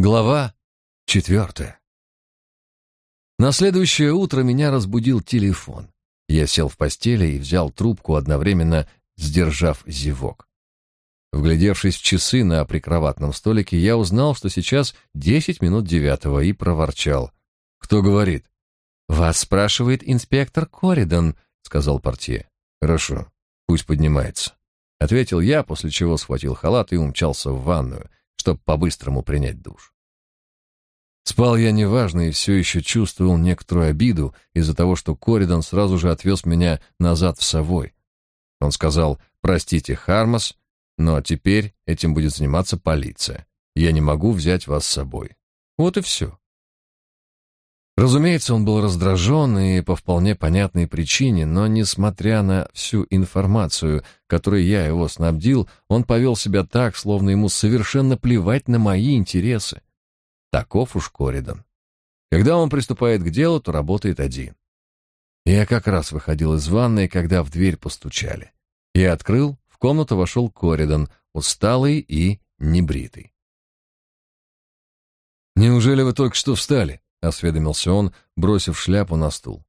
Глава четвертая. На следующее утро меня разбудил телефон. Я сел в постели и взял трубку, одновременно сдержав зевок. Вглядевшись в часы на прикроватном столике, я узнал, что сейчас десять минут девятого, и проворчал. «Кто говорит?» «Вас спрашивает инспектор Коридон», — сказал портье. «Хорошо, пусть поднимается», — ответил я, после чего схватил халат и умчался в ванную, чтобы по-быстрому принять душ. Спал я неважно и все еще чувствовал некоторую обиду из-за того, что Коридан сразу же отвез меня назад в Совой. Он сказал «Простите, Хармас, но теперь этим будет заниматься полиция. Я не могу взять вас с собой». Вот и все. Разумеется, он был раздражен и по вполне понятной причине, но, несмотря на всю информацию, которой я его снабдил, он повел себя так, словно ему совершенно плевать на мои интересы. Таков уж Коридан. Когда он приступает к делу, то работает один. Я как раз выходил из ванной, когда в дверь постучали. Я открыл, в комнату вошел Коридан, усталый и небритый. «Неужели вы только что встали?» — осведомился он, бросив шляпу на стул.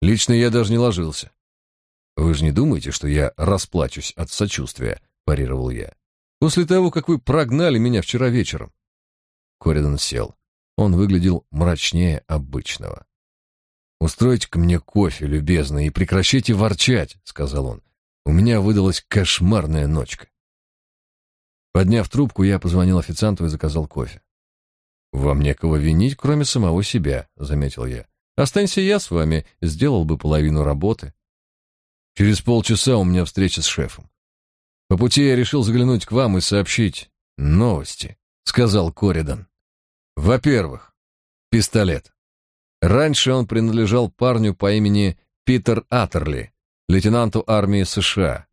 «Лично я даже не ложился». «Вы же не думаете, что я расплачусь от сочувствия?» — парировал я. «После того, как вы прогнали меня вчера вечером». Коридан сел. Он выглядел мрачнее обычного. «Устройте-ка мне кофе, любезно, и прекращайте ворчать», — сказал он. «У меня выдалась кошмарная ночка». Подняв трубку, я позвонил официанту и заказал кофе. «Вам некого винить, кроме самого себя», — заметил я. «Останься я с вами, сделал бы половину работы». Через полчаса у меня встреча с шефом. По пути я решил заглянуть к вам и сообщить новости, сказал Коридан. Во-первых, пистолет. Раньше он принадлежал парню по имени Питер Аттерли, лейтенанту армии США.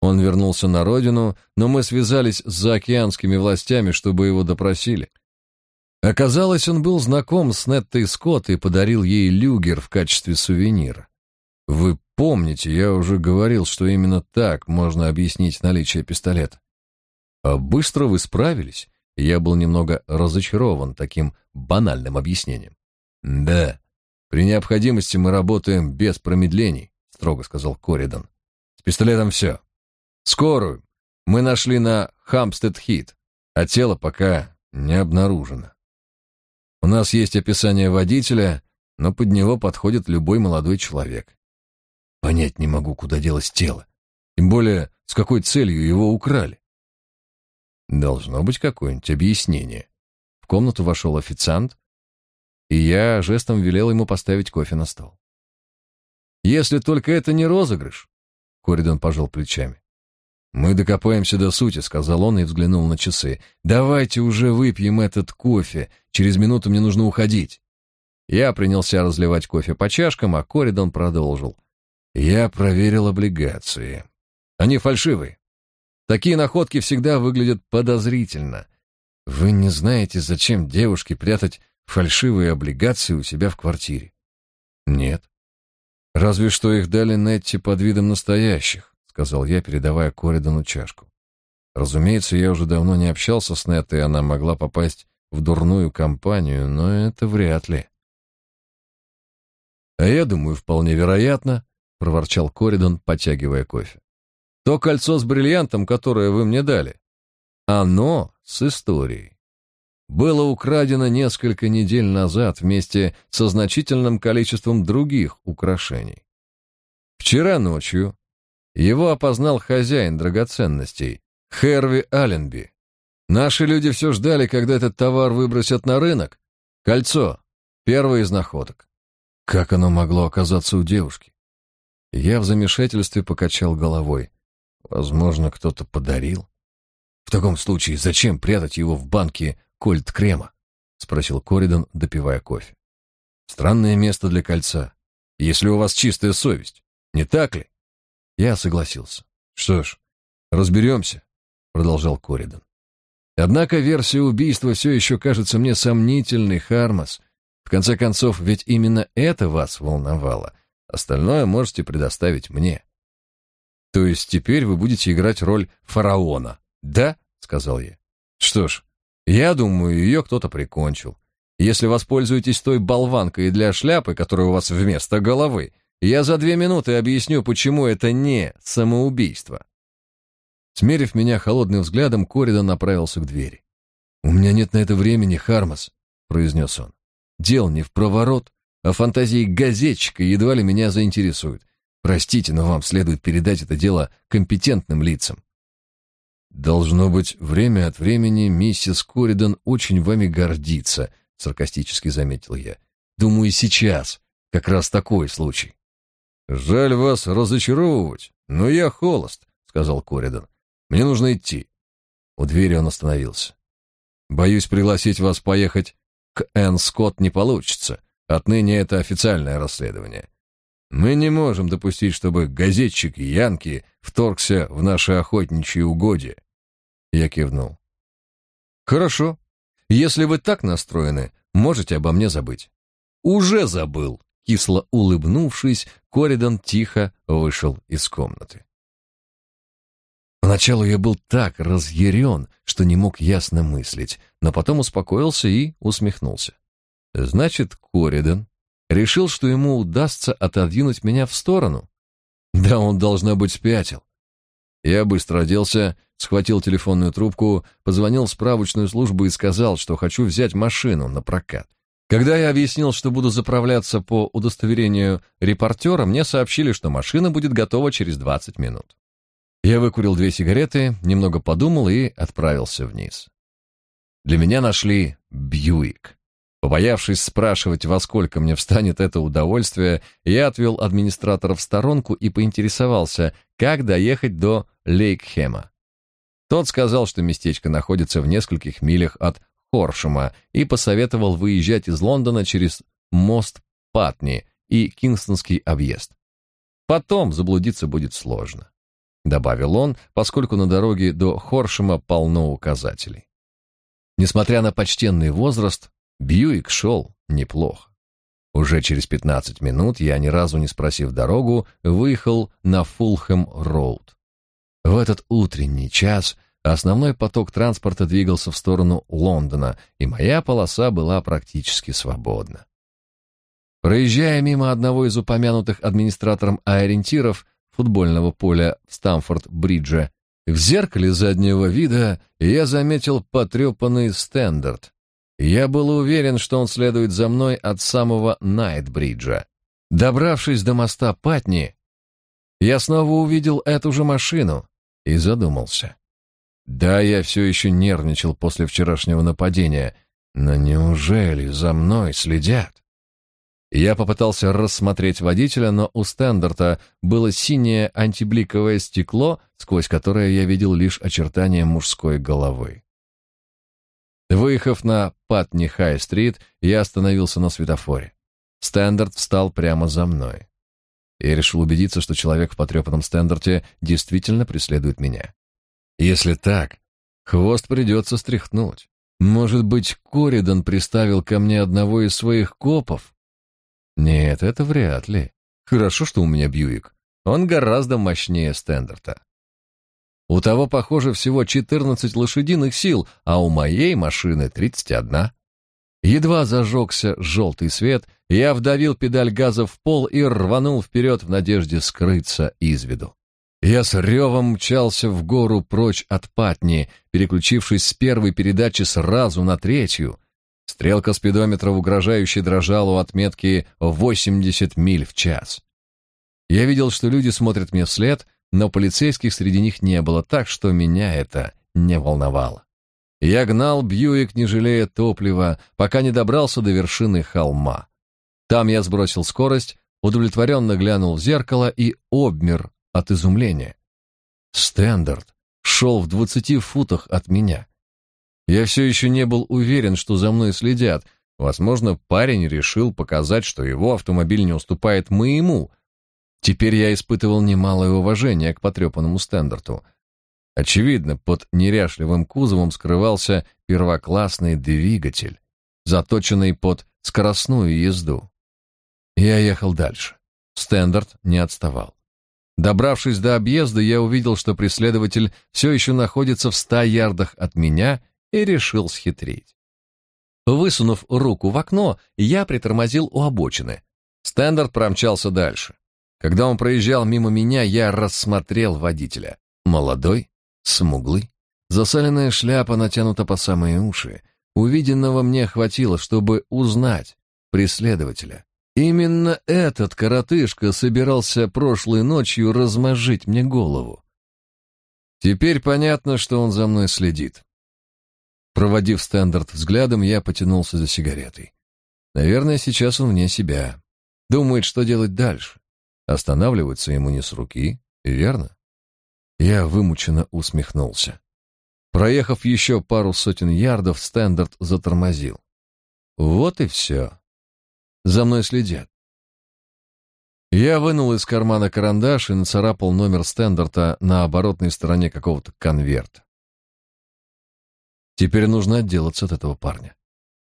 Он вернулся на родину, но мы связались с заокеанскими властями, чтобы его допросили. Оказалось, он был знаком с Неттой Скотт и подарил ей люгер в качестве сувенира. Вы помните, я уже говорил, что именно так можно объяснить наличие пистолета. А быстро вы справились. Я был немного разочарован таким банальным объяснением. Да, при необходимости мы работаем без промедлений, строго сказал Коридан. С пистолетом все. Скорую мы нашли на Хамстед-Хит, а тело пока не обнаружено. У нас есть описание водителя, но под него подходит любой молодой человек. Понять не могу, куда делось тело. Тем более, с какой целью его украли. Должно быть какое-нибудь объяснение. В комнату вошел официант, и я жестом велел ему поставить кофе на стол. Если только это не розыгрыш, Коридон пожал плечами. Мы докопаемся до сути, сказал он и взглянул на часы. Давайте уже выпьем этот кофе. Через минуту мне нужно уходить. Я принялся разливать кофе по чашкам, а Коридон продолжил. Я проверил облигации. Они фальшивые. Такие находки всегда выглядят подозрительно. Вы не знаете, зачем девушке прятать фальшивые облигации у себя в квартире? Нет. Разве что их дали Нетти под видом настоящих сказал я, передавая Коридану чашку. Разумеется, я уже давно не общался с Неттой, и она могла попасть в дурную компанию, но это вряд ли. А я думаю, вполне вероятно, проворчал Коридан, потягивая кофе. То кольцо с бриллиантом, которое вы мне дали, оно с историей. Было украдено несколько недель назад вместе со значительным количеством других украшений. Вчера ночью его опознал хозяин драгоценностей, Херви Алленби. Наши люди все ждали, когда этот товар выбросят на рынок. Кольцо. Первое из находок. Как оно могло оказаться у девушки? Я в замешательстве покачал головой. Возможно, кто-то подарил. В таком случае, зачем прятать его в банке кольт-крема? спросил Коридан, допивая кофе. Странное место для кольца. Если у вас чистая совесть, не так ли? Я согласился. Что ж, разберемся, продолжал Коридан. Однако версия убийства все еще кажется мне сомнительной, Хармас. В конце концов, ведь именно это вас волновало. Остальное можете предоставить мне. То есть теперь вы будете играть роль фараона, да? сказал я. Что ж, Я думаю, ее кто-то прикончил. Если воспользуетесь той болванкой для шляпы, которая у вас вместо головы, я за две минуты объясню, почему это не самоубийство. Смерив меня холодным взглядом, Коридан направился к двери. «У меня нет на это времени, Хармас», — произнес он. «Дел не в проворот, а фантазии газетчика едва ли меня заинтересуют. Простите, но вам следует передать это дело компетентным лицам». «Должно быть, время от времени миссис Коридан очень вами гордится», — саркастически заметил я. «Думаю, сейчас как раз такой случай». «Жаль вас разочаровывать, но я холост», — сказал Коридан. «Мне нужно идти». У двери он остановился. «Боюсь, пригласить вас поехать к Энн Скотт не получится. Отныне это официальное расследование. Мы не можем допустить, чтобы газетчик Янки вторгся в наши охотничьи угодья. Я кивнул. Хорошо. Если вы так настроены, можете обо мне забыть. Уже забыл. Кисло улыбнувшись, Коридан тихо вышел из комнаты. Поначалу я был так разъярен, что не мог ясно мыслить, но потом успокоился и усмехнулся. Значит, Коридан решил, что ему удастся отодвинуть меня в сторону? Да он, должно быть, спятил. Я быстро оделся, схватил телефонную трубку, позвонил в справочную службу и сказал, что хочу взять машину на прокат. Когда я объяснил, что буду заправляться по удостоверению репортера, мне сообщили, что машина будет готова через 20 минут. Я выкурил две сигареты, немного подумал и отправился вниз. Для меня нашли Бьюик. Побоявшись спрашивать, во сколько мне встанет это удовольствие, я отвел администратора в сторонку и поинтересовался, как доехать до Лейкхема. Тот сказал, что местечко находится в нескольких милях от Хоршема и посоветовал выезжать из Лондона через мост Патни и Кингстонский объезд. Потом заблудиться будет сложно добавил он, поскольку на дороге до Хоршема полно указателей. Несмотря на почтенный возраст, Бьюик шел неплохо. Уже через 15 минут я, ни разу не спросив дорогу, выехал на Фулхэм-роуд. В этот утренний час основной поток транспорта двигался в сторону Лондона, и моя полоса была практически свободна. Проезжая мимо одного из упомянутых администратором ориентиров, футбольного поля в Стамфорд-Бридже. В зеркале заднего вида я заметил потрепанный стендарт. Я был уверен, что он следует за мной от самого Найтбриджа. Добравшись до моста Патни, я снова увидел эту же машину и задумался. Да, я все еще нервничал после вчерашнего нападения, но неужели за мной следят? Я попытался рассмотреть водителя, но у Стендарта было синее антибликовое стекло, сквозь которое я видел лишь очертания мужской головы. Выехав на Патни-Хай-стрит, я остановился на светофоре. Стендарт встал прямо за мной. Я решил убедиться, что человек в потрепанном Стендарте действительно преследует меня. Если так, хвост придется стряхнуть. Может быть, Коридан приставил ко мне одного из своих копов? Нет, это вряд ли. Хорошо, что у меня Бьюик. Он гораздо мощнее Стендарта. У того, похоже, всего 14 лошадиных сил, а у моей машины 31. Едва зажегся желтый свет, я вдавил педаль газа в пол и рванул вперед в надежде скрыться из виду. Я с ревом мчался в гору прочь от Патни, переключившись с первой передачи сразу на третью. Стрелка спидометра угрожающе дрожала у отметки 80 миль в час. Я видел, что люди смотрят мне вслед, но полицейских среди них не было, так что меня это не волновало. Я гнал Бьюик, не жалея топлива, пока не добрался до вершины холма. Там я сбросил скорость, удовлетворенно глянул в зеркало и обмер от изумления. Стендарт шел в двадцати футах от меня. Я все еще не был уверен, что за мной следят. Возможно, парень решил показать, что его автомобиль не уступает моему. Теперь я испытывал немалое уважение к потрепанному стендарту. Очевидно, под неряшливым кузовом скрывался первоклассный двигатель, заточенный под скоростную езду. Я ехал дальше. Стендарт не отставал. Добравшись до объезда, я увидел, что преследователь все еще находится в ста ярдах от меня и решил схитрить. Высунув руку в окно, я притормозил у обочины. Стендарт промчался дальше. Когда он проезжал мимо меня, я рассмотрел водителя. Молодой, смуглый, засаленная шляпа натянута по самые уши. Увиденного мне хватило, чтобы узнать преследователя. Именно этот коротышка собирался прошлой ночью размозжить мне голову. Теперь понятно, что он за мной следит. Проводив Стендарт взглядом, я потянулся за сигаретой. Наверное, сейчас он вне себя. Думает, что делать дальше. Останавливаться ему не с руки, верно? Я вымученно усмехнулся. Проехав еще пару сотен ярдов, Стендарт затормозил. Вот и все. За мной следят. Я вынул из кармана карандаш и нацарапал номер Стендарта на оборотной стороне какого-то конверта. Теперь нужно отделаться от этого парня.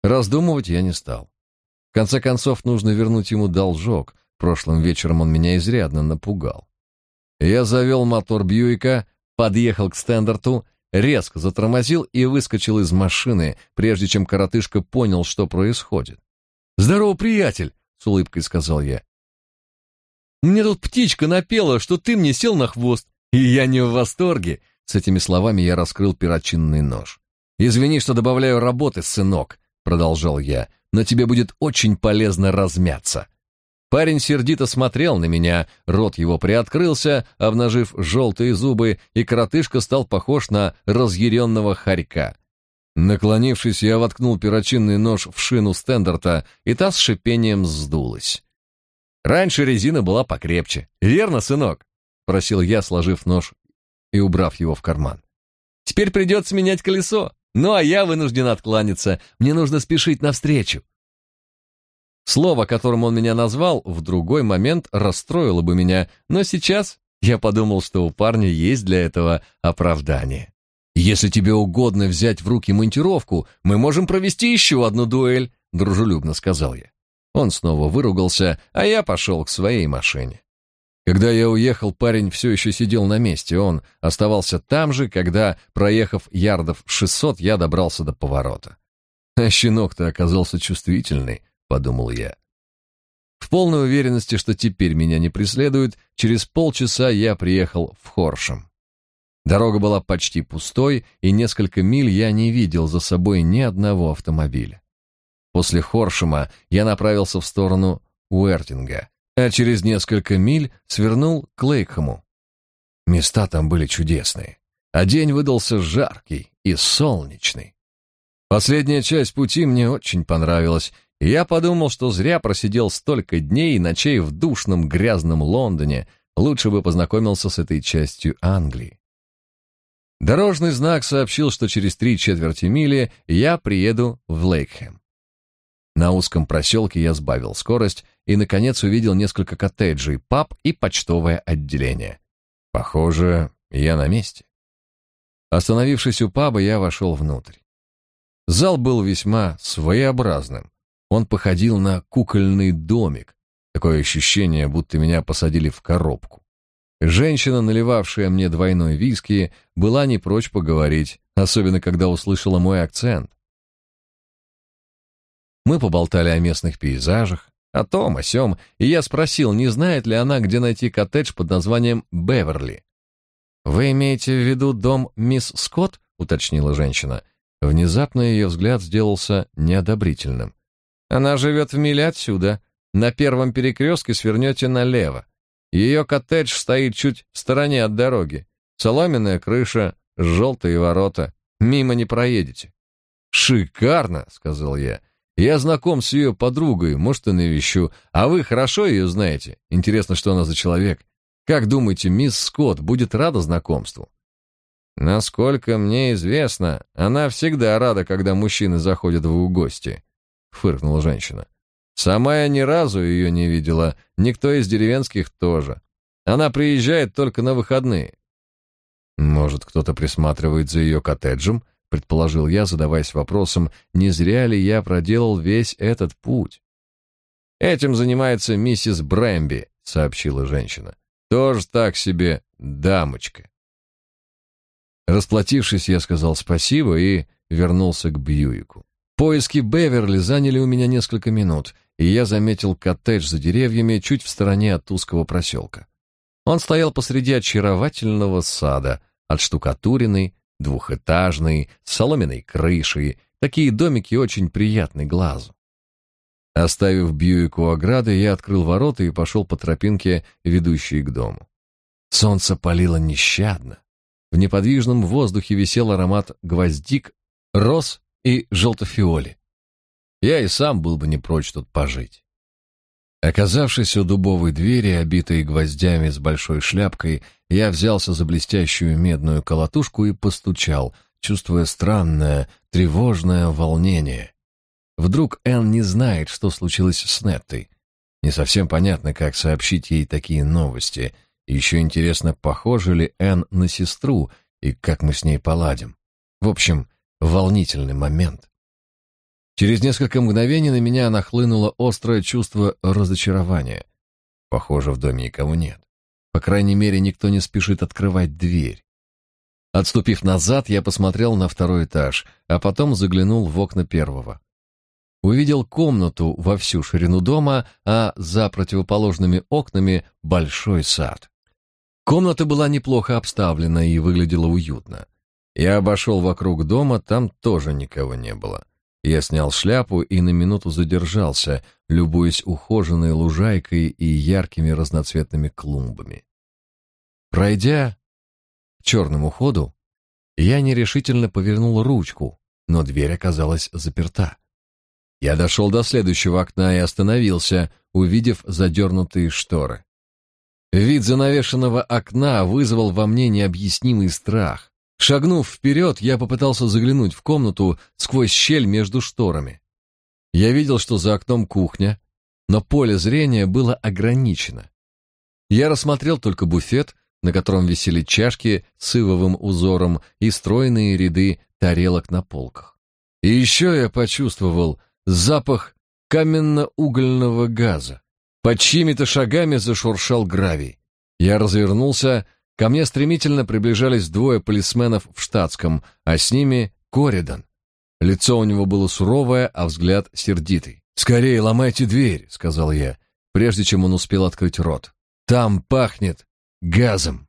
Раздумывать я не стал. В конце концов, нужно вернуть ему должок. Прошлым вечером он меня изрядно напугал. Я завел мотор Бьюика, подъехал к стендарту, резко затормозил и выскочил из машины, прежде чем коротышка понял, что происходит. «Здорово, приятель!» — с улыбкой сказал я. «Мне тут птичка напела, что ты мне сел на хвост, и я не в восторге!» С этими словами я раскрыл перочинный нож. «Извини, что добавляю работы, сынок», — продолжал я, «но тебе будет очень полезно размяться». Парень сердито смотрел на меня, рот его приоткрылся, обнажив желтые зубы, и коротышка стал похож на разъяренного хорька. Наклонившись, я воткнул перочинный нож в шину стендарта, и та с шипением сдулась. «Раньше резина была покрепче. Верно, сынок?» — просил я, сложив нож и убрав его в карман. «Теперь придется менять колесо. Ну, а я вынужден откланяться. Мне нужно спешить навстречу. Слово, которым он меня назвал, в другой момент расстроило бы меня, но сейчас я подумал, что у парня есть для этого оправдание. Если тебе угодно взять в руки монтировку, мы можем провести еще одну дуэль, дружелюбно сказал я. Он снова выругался, а я пошел к своей машине. Когда я уехал, парень все еще сидел на месте. Он оставался там же, когда, проехав ярдов 600, я добрался до поворота. А щенок-то оказался чувствительный, подумал я. В полной уверенности, что теперь меня не преследуют, через полчаса я приехал в Хоршем. Дорога была почти пустой, и несколько миль я не видел за собой ни одного автомобиля. После Хоршема я направился в сторону Уэртинга, а через несколько миль свернул к Лейкхэму. Места там были чудесные, а день выдался жаркий и солнечный. Последняя часть пути мне очень понравилась, и я подумал, что зря просидел столько дней и ночей в душном грязном Лондоне, лучше бы познакомился с этой частью Англии. Дорожный знак сообщил, что через три четверти мили я приеду в Лейкхэм. На узком проселке я сбавил скорость и, наконец, увидел несколько коттеджей, паб и почтовое отделение. Похоже, я на месте. Остановившись у паба, я вошел внутрь. Зал был весьма своеобразным. Он походил на кукольный домик. Такое ощущение, будто меня посадили в коробку. Женщина, наливавшая мне двойной виски, была не прочь поговорить, особенно когда услышала мой акцент. Мы поболтали о местных пейзажах, о том, о сём, и я спросил, не знает ли она, где найти коттедж под названием Беверли. «Вы имеете в виду дом мисс Скотт?» — уточнила женщина. Внезапно ее взгляд сделался неодобрительным. «Она живет в миле отсюда. На первом перекрестке свернете налево. Ее коттедж стоит чуть в стороне от дороги. Соломенная крыша, желтые ворота. Мимо не проедете». «Шикарно!» — сказал я. Я знаком с ее подругой, может, и навещу. А вы хорошо ее знаете? Интересно, что она за человек. Как думаете, мисс Скотт будет рада знакомству? Насколько мне известно, она всегда рада, когда мужчины заходят в гости, фыркнула женщина. Сама я ни разу ее не видела, никто из деревенских тоже. Она приезжает только на выходные. Может, кто-то присматривает за ее коттеджем? предположил я, задаваясь вопросом, не зря ли я проделал весь этот путь. Этим занимается миссис Брэмби, сообщила женщина. Тоже так себе дамочка. Расплатившись, я сказал спасибо и вернулся к Бьюику. Поиски Беверли заняли у меня несколько минут, и я заметил коттедж за деревьями чуть в стороне от узкого проселка. Он стоял посреди очаровательного сада, отштукатуренный, двухэтажный, с соломенной крышей. Такие домики очень приятны глазу. Оставив Бьюик ограды, я открыл ворота и пошел по тропинке, ведущей к дому. Солнце палило нещадно. В неподвижном воздухе висел аромат гвоздик, роз и желтофиоли. Я и сам был бы не прочь тут пожить. Оказавшись у дубовой двери, обитой гвоздями с большой шляпкой, я взялся за блестящую медную колотушку и постучал, чувствуя странное, тревожное волнение. Вдруг Энн не знает, что случилось с Неттой. Не совсем понятно, как сообщить ей такие новости. еще интересно, похожа ли Энн на сестру и как мы с ней поладим. В общем, волнительный момент. Через несколько мгновений на меня нахлынуло острое чувство разочарования. Похоже, в доме никого нет. По крайней мере, никто не спешит открывать дверь. Отступив назад, я посмотрел на второй этаж, а потом заглянул в окна первого. Увидел комнату во всю ширину дома, а за противоположными окнами большой сад. Комната была неплохо обставлена и выглядела уютно. Я обошел вокруг дома, там тоже никого не было. Я снял шляпу и на минуту задержался, любуясь ухоженной лужайкой и яркими разноцветными клумбами. Пройдя к черному ходу, я нерешительно повернул ручку, но дверь оказалась заперта. Я дошел до следующего окна и остановился, увидев задернутые шторы. Вид занавешенного окна вызвал во мне необъяснимый страх. Шагнув вперед, я попытался заглянуть в комнату сквозь щель между шторами. Я видел, что за окном кухня, но поле зрения было ограничено. Я рассмотрел только буфет, на котором висели чашки с ивовым узором и стройные ряды тарелок на полках. И еще я почувствовал запах каменно-угольного газа. Под чьими-то шагами зашуршал гравий. Я развернулся Ко мне стремительно приближались двое полисменов в штатском, а с ними Коридан. Лицо у него было суровое, а взгляд сердитый. «Скорее ломайте дверь», — сказал я, прежде чем он успел открыть рот. «Там пахнет газом».